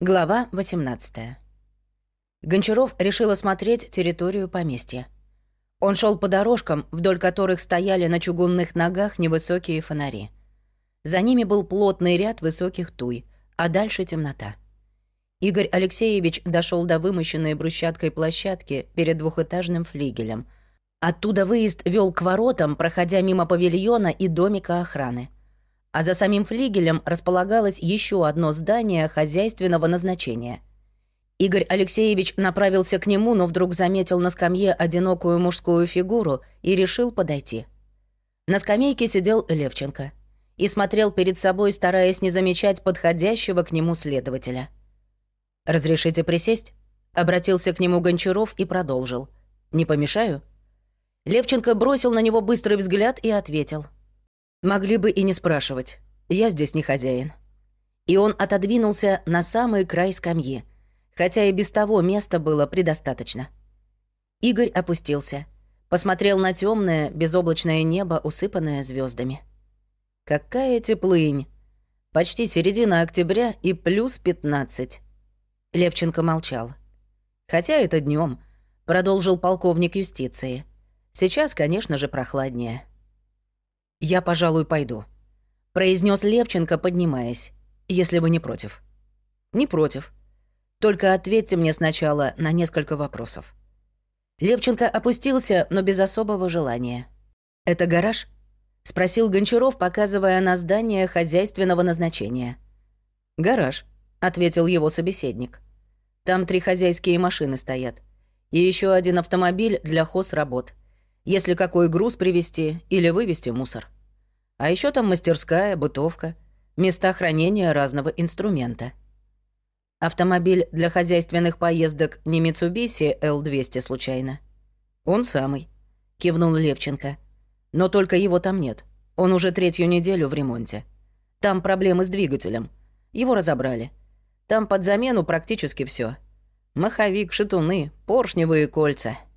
Глава 18. Гончаров решил осмотреть территорию поместья. Он шел по дорожкам, вдоль которых стояли на чугунных ногах невысокие фонари. За ними был плотный ряд высоких туй, а дальше темнота. Игорь Алексеевич дошел до вымощенной брусчаткой площадки перед двухэтажным флигелем. Оттуда выезд вел к воротам, проходя мимо павильона и домика охраны а за самим флигелем располагалось еще одно здание хозяйственного назначения. Игорь Алексеевич направился к нему, но вдруг заметил на скамье одинокую мужскую фигуру и решил подойти. На скамейке сидел Левченко и смотрел перед собой, стараясь не замечать подходящего к нему следователя. «Разрешите присесть?» — обратился к нему Гончаров и продолжил. «Не помешаю?» Левченко бросил на него быстрый взгляд и ответил — Могли бы и не спрашивать. Я здесь не хозяин. И он отодвинулся на самый край скамьи, хотя и без того места было предостаточно. Игорь опустился, посмотрел на темное, безоблачное небо, усыпанное звездами. Какая теплынь! Почти середина октября и плюс 15. Левченко молчал. Хотя это днем, продолжил полковник юстиции. Сейчас, конечно же, прохладнее. «Я, пожалуй, пойду», — произнес Левченко, поднимаясь, «если вы не против». «Не против. Только ответьте мне сначала на несколько вопросов». Левченко опустился, но без особого желания. «Это гараж?» — спросил Гончаров, показывая на здание хозяйственного назначения. «Гараж», — ответил его собеседник. «Там три хозяйские машины стоят. И еще один автомобиль для хозработ если какой груз привезти или вывести мусор. А еще там мастерская, бытовка, места хранения разного инструмента. Автомобиль для хозяйственных поездок не Mitsubishi L200 случайно. Он самый, кивнул Левченко. Но только его там нет. Он уже третью неделю в ремонте. Там проблемы с двигателем. Его разобрали. Там под замену практически все. Маховик, шатуны, поршневые кольца —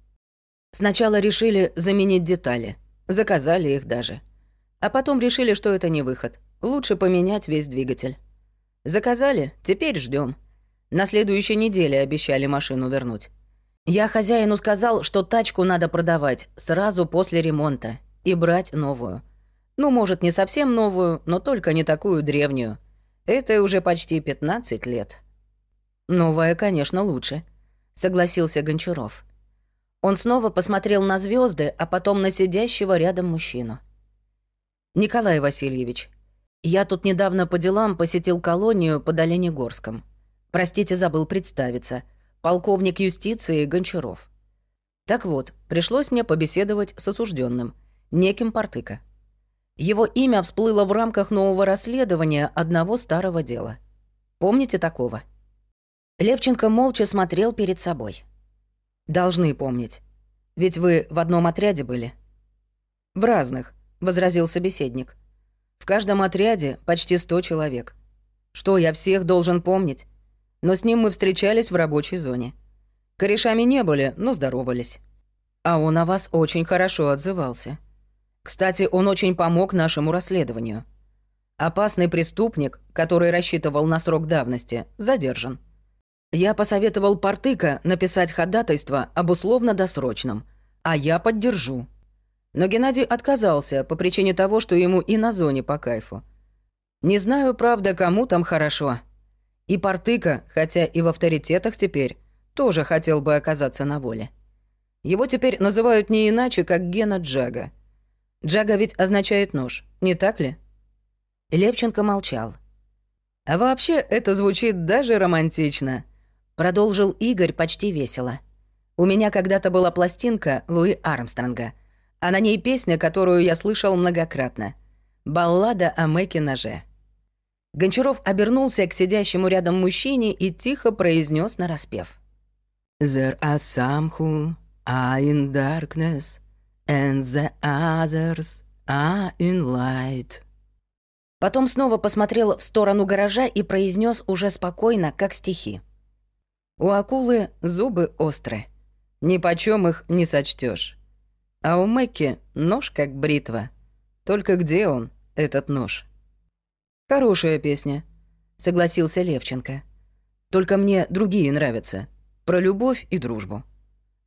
Сначала решили заменить детали. Заказали их даже. А потом решили, что это не выход. Лучше поменять весь двигатель. Заказали, теперь ждем. На следующей неделе обещали машину вернуть. Я хозяину сказал, что тачку надо продавать сразу после ремонта и брать новую. Ну, может, не совсем новую, но только не такую древнюю. Это уже почти 15 лет. Новая, конечно, лучше, согласился Гончаров. Он снова посмотрел на звезды, а потом на сидящего рядом мужчину. «Николай Васильевич, я тут недавно по делам посетил колонию под Оленегорском. Простите, забыл представиться. Полковник юстиции Гончаров. Так вот, пришлось мне побеседовать с осужденным, неким Портыка. Его имя всплыло в рамках нового расследования одного старого дела. Помните такого?» Левченко молча смотрел перед собой. Должны помнить. Ведь вы в одном отряде были. В разных, возразил собеседник. В каждом отряде почти сто человек. Что я всех должен помнить? Но с ним мы встречались в рабочей зоне. Корешами не были, но здоровались. А он о вас очень хорошо отзывался. Кстати, он очень помог нашему расследованию. Опасный преступник, который рассчитывал на срок давности, задержан. Я посоветовал Портыка написать ходатайство об условно-досрочном, а я поддержу. Но Геннадий отказался по причине того, что ему и на зоне по кайфу. Не знаю, правда, кому там хорошо. И Портыка, хотя и в авторитетах теперь, тоже хотел бы оказаться на воле. Его теперь называют не иначе, как Гена Джага. Джага ведь означает нож, не так ли? Левченко молчал. А вообще это звучит даже романтично. Продолжил Игорь почти весело. «У меня когда-то была пластинка Луи Армстронга, а на ней песня, которую я слышал многократно. Баллада о Мэке-ноже». Гончаров обернулся к сидящему рядом мужчине и тихо произнес нараспев. «There are some who are in darkness, and the others are in light». Потом снова посмотрел в сторону гаража и произнес уже спокойно, как стихи. У акулы зубы острые, ни почем их не сочтешь. А у Мэкки нож как бритва. Только где он, этот нож? Хорошая песня, согласился Левченко. Только мне другие нравятся. Про любовь и дружбу.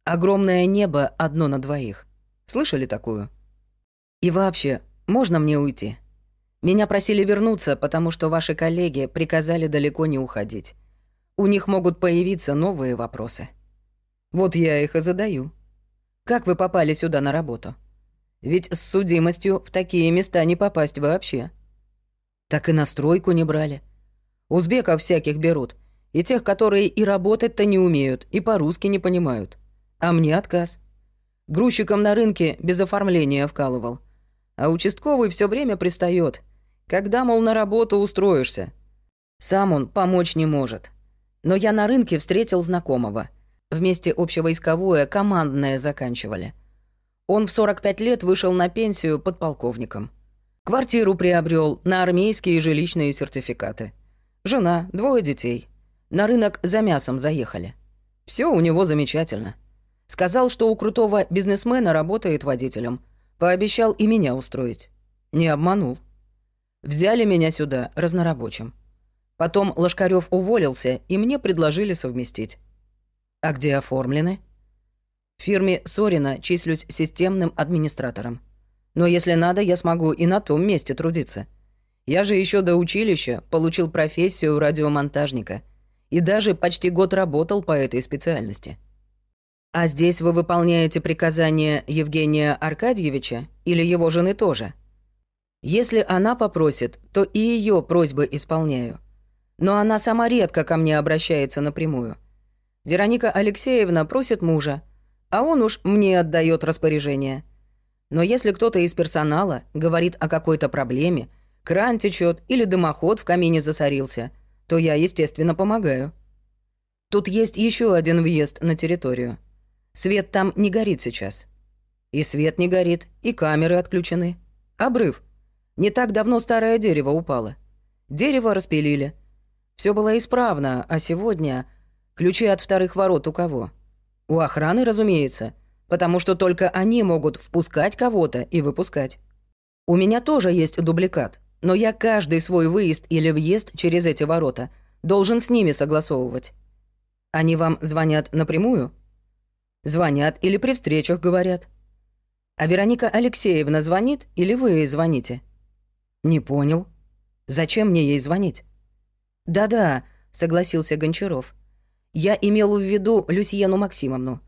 Огромное небо одно на двоих. Слышали такую? И вообще, можно мне уйти? Меня просили вернуться, потому что ваши коллеги приказали далеко не уходить. У них могут появиться новые вопросы. Вот я их и задаю. Как вы попали сюда на работу? Ведь с судимостью в такие места не попасть вообще. Так и на стройку не брали. Узбеков всяких берут. И тех, которые и работать-то не умеют, и по-русски не понимают. А мне отказ. Грузчиком на рынке без оформления вкалывал. А участковый все время пристает. Когда, мол, на работу устроишься? Сам он помочь не может. Но я на рынке встретил знакомого. Вместе общевойсковое командное заканчивали. Он в 45 лет вышел на пенсию подполковником. Квартиру приобрел на армейские жилищные сертификаты. Жена, двое детей. На рынок за мясом заехали. Все у него замечательно. Сказал, что у крутого бизнесмена работает водителем. Пообещал и меня устроить. Не обманул. Взяли меня сюда разнорабочим. Потом Лошкарев уволился, и мне предложили совместить. А где оформлены? В фирме Сорина числюсь системным администратором. Но если надо, я смогу и на том месте трудиться. Я же еще до училища получил профессию радиомонтажника и даже почти год работал по этой специальности. А здесь вы выполняете приказания Евгения Аркадьевича или его жены тоже? Если она попросит, то и ее просьбы исполняю. Но она сама редко ко мне обращается напрямую. Вероника Алексеевна просит мужа, а он уж мне отдает распоряжение – но если кто-то из персонала говорит о какой-то проблеме, кран течет или дымоход в камине засорился, то я, естественно, помогаю. Тут есть еще один въезд на территорию. Свет там не горит сейчас. И свет не горит, и камеры отключены. Обрыв. Не так давно старое дерево упало. Дерево распилили. Все было исправно, а сегодня... Ключи от вторых ворот у кого? У охраны, разумеется потому что только они могут впускать кого-то и выпускать. У меня тоже есть дубликат, но я каждый свой выезд или въезд через эти ворота должен с ними согласовывать. Они вам звонят напрямую? Звонят или при встречах говорят. А Вероника Алексеевна звонит или вы ей звоните? Не понял. Зачем мне ей звонить? Да-да, согласился Гончаров. Я имел в виду Люсьену Максимовну.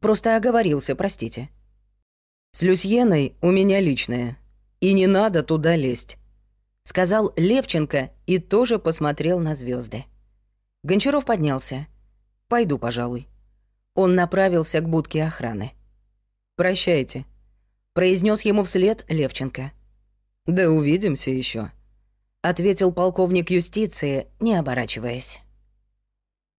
Просто оговорился, простите. С Люсьеной у меня личное. И не надо туда лезть. Сказал Левченко и тоже посмотрел на звезды. Гончаров поднялся. «Пойду, пожалуй». Он направился к будке охраны. «Прощайте», — произнес ему вслед Левченко. «Да увидимся еще, ответил полковник юстиции, не оборачиваясь.